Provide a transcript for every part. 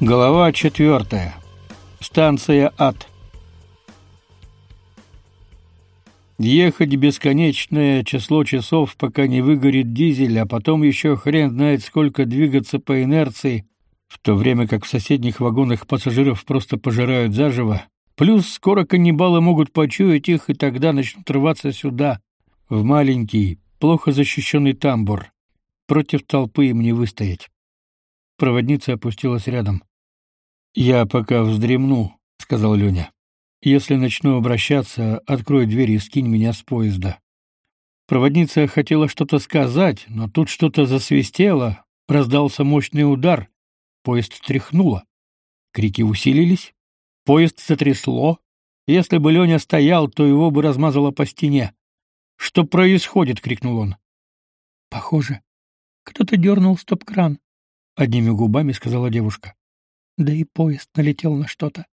Глава четвертая. Станция Ад. Ехать бесконечное число часов, пока не выгорит дизель, а потом еще хрен знает сколько двигаться по инерции, в то время как в соседних вагонах пассажиров просто пожирают заживо. Плюс скоро каннибалы могут почуять их, и тогда начнут рваться сюда, в маленький, плохо защищенный тамбур. Против толпы им не выстоять. Проводница опустилась рядом. «Я пока вздремну», — сказал Леня. «Если начну обращаться, открой дверь и скинь меня с поезда». Проводница хотела что-то сказать, но тут что-то засвистело, раздался мощный удар, поезд тряхнуло. Крики усилились, поезд затрясло. Если бы Леня стоял, то его бы размазало по стене. «Что происходит?» — крикнул он. «Похоже, кто-то дернул стоп-кран», — одними губами сказала девушка. Да и поезд налетел на что-то.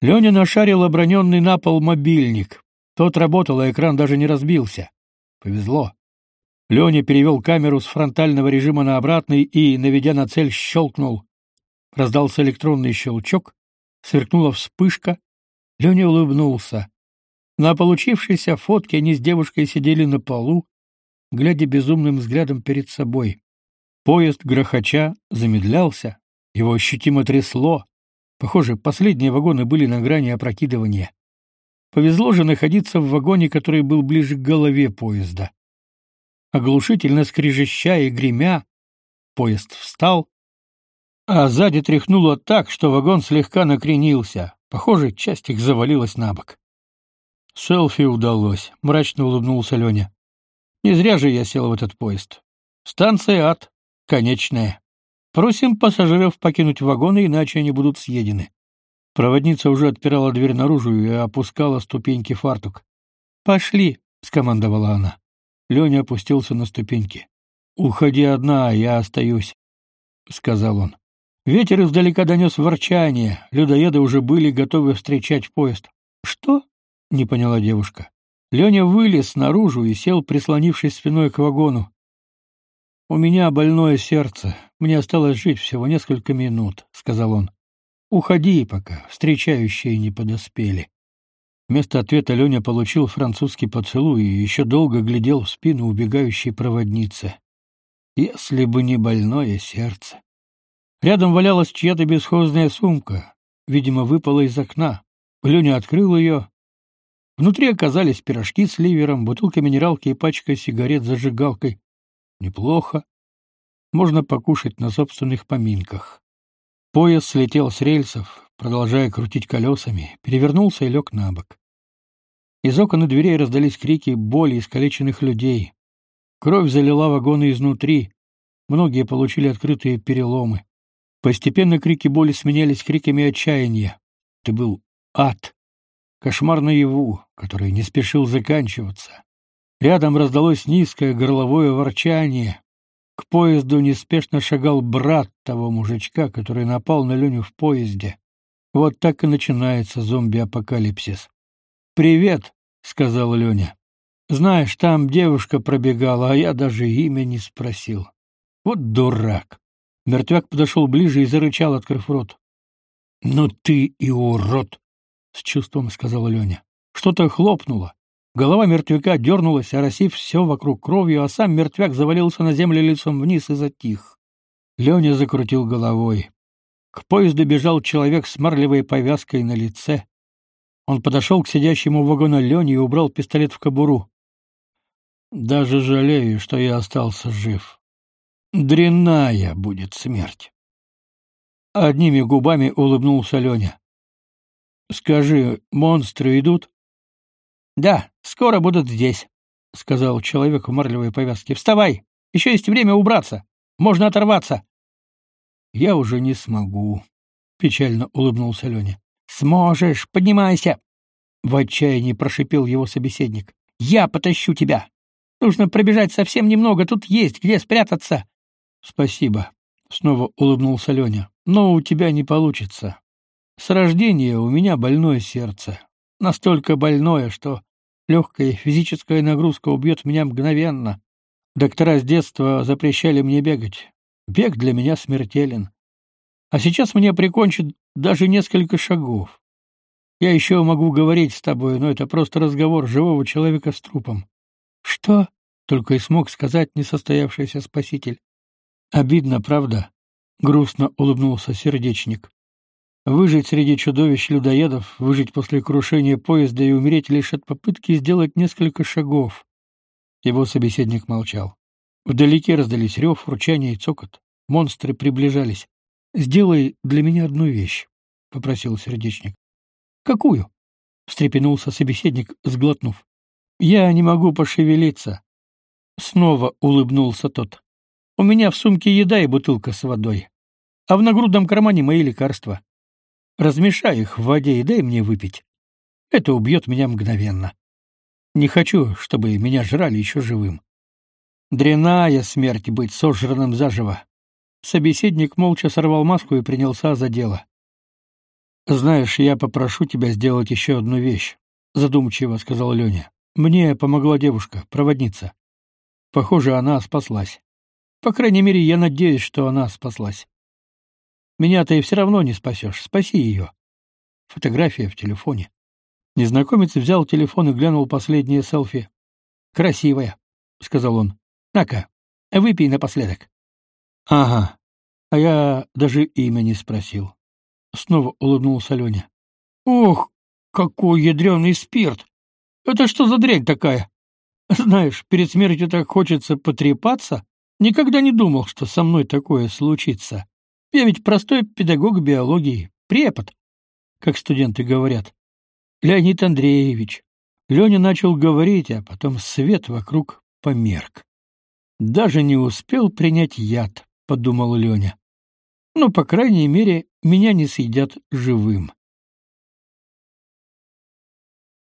Леня нашарил оброненный на пол мобильник. Тот работал, а экран даже не разбился. Повезло. Леня перевел камеру с фронтального режима на обратный и, наведя на цель, щелкнул. Раздался электронный щелчок, сверкнула вспышка. Леня улыбнулся. На получившейся фотке они с девушкой сидели на полу, глядя безумным взглядом перед собой. Поезд, грохоча, замедлялся, его ощутимо трясло. Похоже, последние вагоны были на грани опрокидывания. Повезло же находиться в вагоне, который был ближе к голове поезда. Оглушительно скрежеща и гремя, поезд встал, а сзади тряхнуло так, что вагон слегка накренился. Похоже, часть их завалилась на бок. Селфи удалось, мрачно улыбнулся Леня. Не зря же я сел в этот поезд. Станция Ад, конечная. Просим пассажиров покинуть вагоны, иначе они будут съедены. Проводница уже отпирала дверь наружу и опускала ступеньки фартук. «Пошли», — скомандовала она. Леня опустился на ступеньки. «Уходи одна, я остаюсь», — сказал он. Ветер издалека донес ворчание. Людоеды уже были готовы встречать поезд. «Что?» — не поняла девушка. Леня вылез наружу и сел, прислонившись спиной к вагону. «У меня больное сердце. Мне осталось жить всего несколько минут», — сказал он. «Уходи пока, встречающие не подоспели». Вместо ответа Леня получил французский поцелуй и еще долго глядел в спину убегающей проводницы. Если бы не больное сердце. Рядом валялась чья-то бесхозная сумка. Видимо, выпала из окна. Леня открыл ее. Внутри оказались пирожки с ливером, бутылка минералки и пачка сигарет с зажигалкой. Неплохо. Можно покушать на собственных поминках. Поезд слетел с рельсов, продолжая крутить колесами, перевернулся и лег на бок. Из окон и дверей раздались крики боли искалеченных людей. Кровь залила вагоны изнутри. Многие получили открытые переломы. Постепенно крики боли сменялись криками отчаяния. Это был ад. Кошмар наяву, который не спешил заканчиваться. Рядом раздалось низкое горловое ворчание. К поезду неспешно шагал брат того мужичка, который напал на Леню в поезде. Вот так и начинается зомби-апокалипсис. «Привет», — сказал Леня. «Знаешь, там девушка пробегала, а я даже имя не спросил. Вот дурак». Мертвяк подошел ближе и зарычал, открыв рот. «Ну ты и урод!» — с чувством сказала Леня. Что-то хлопнуло. Голова мертвяка дернулась, оросив все вокруг кровью, а сам мертвяк завалился на землю лицом вниз и затих. Леня закрутил головой. К поезду бежал человек с марлевой повязкой на лице. Он подошел к сидящему в вагоне Лене и убрал пистолет в кобуру. «Даже жалею, что я остался жив. Дрянная будет смерть». Одними губами улыбнулся Леня. «Скажи, монстры идут?» Да, скоро будут здесь, сказал человек в марлевой повязке. Вставай, еще есть время убраться. Можно оторваться. Я уже не смогу, печально улыбнулся Леня. Сможешь, поднимайся, в отчаянии прошипел его собеседник. Я потащу тебя. Нужно пробежать совсем немного, тут есть где спрятаться. Спасибо, снова улыбнулся Леня. Но у тебя не получится. С рождения у меня больное сердце, настолько больное, что Легкая физическая нагрузка убьет меня мгновенно. Доктора с детства запрещали мне бегать. Бег для меня смертелен. А сейчас мне прикончат даже несколько шагов. Я еще могу говорить с тобой, но это просто разговор живого человека с трупом. Что? Только и смог сказать несостоявшийся спаситель. Обидно, правда? Грустно улыбнулся сердечник. Выжить среди чудовищ-людоедов, выжить после крушения поезда и умереть лишь от попытки сделать несколько шагов. Его собеседник молчал. Вдалеке раздались рев, ручание и цокот. Монстры приближались. «Сделай для меня одну вещь», — попросил сердечник. «Какую?» — встрепенулся собеседник, сглотнув. «Я не могу пошевелиться». Снова улыбнулся тот. «У меня в сумке еда и бутылка с водой, а в нагрудном кармане мои лекарства. Размешай их в воде и дай мне выпить. Это убьет меня мгновенно. Не хочу, чтобы меня жрали еще живым. Дряная смерть быть сожранным заживо. Собеседник молча сорвал маску и принялся за дело. Знаешь, я попрошу тебя сделать еще одну вещь, задумчиво сказал Леня. Мне помогла девушка, проводница. Похоже, она спаслась. По крайней мере, я надеюсь, что она спаслась. Меня ты все равно не спасешь. Спаси ее. Фотография в телефоне. Незнакомец взял телефон и глянул последнее селфи. Красивая, сказал он. На-ка, выпей напоследок. Ага. А я даже имя не спросил. Снова улыбнулся Леня. Ох, какой ядреный спирт! Это что за дрянь такая? Знаешь, перед смертью так хочется потрепаться. Никогда не думал, что со мной такое случится. Я ведь простой педагог биологии, препод, как студенты говорят. Леонид Андреевич. Леня начал говорить, а потом свет вокруг померк. Даже не успел принять яд, подумал Леня. Ну, по крайней мере, меня не съедят живым.